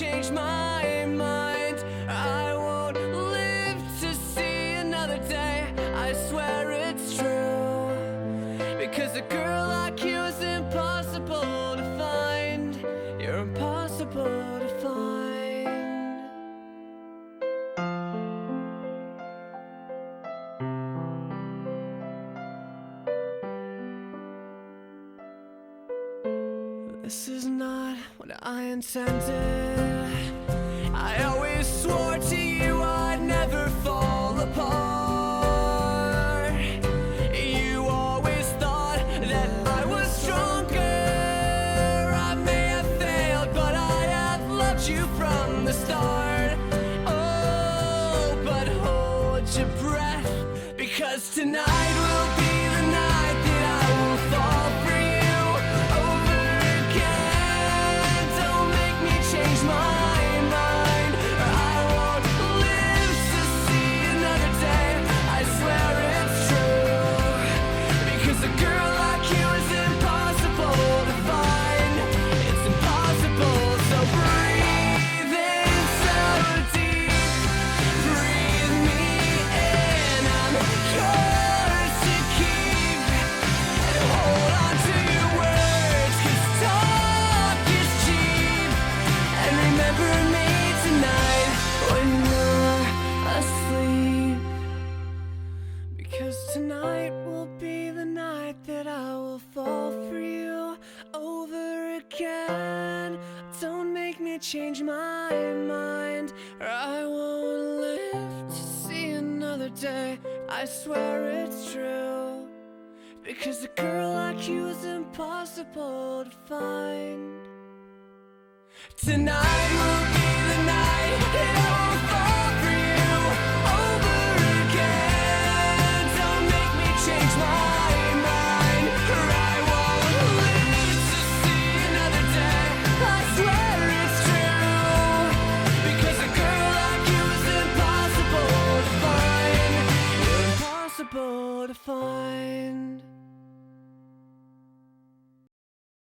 change my mind. I won't live to see another day. I swear it's true. Because a girl like you is impossible This is not what I intended. I always swore to you I'd never fall apart. You always thought that I was stronger. I may have failed, but I have loved you from the start. Oh, but hold your breath because tonight will Because tonight will be the night that I will fall for you over again. Don't make me change my mind, or I won't live to see another day. I swear it's true. Because a girl like you is impossible to find. Tonight impossible to find.